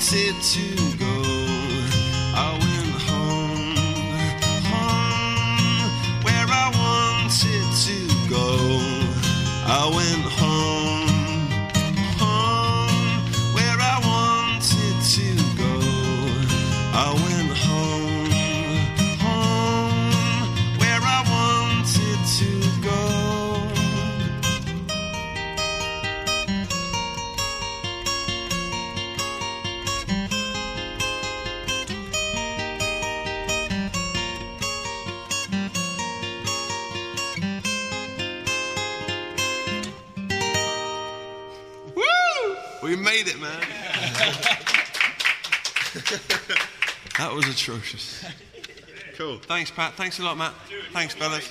wanted to go. I went home, home, where I wanted to go. I went home, home, where I wanted to go. I went. We made it, man. that was atrocious. Cool. Thanks, Pat. Thanks a lot, Matt. Thanks, fellas.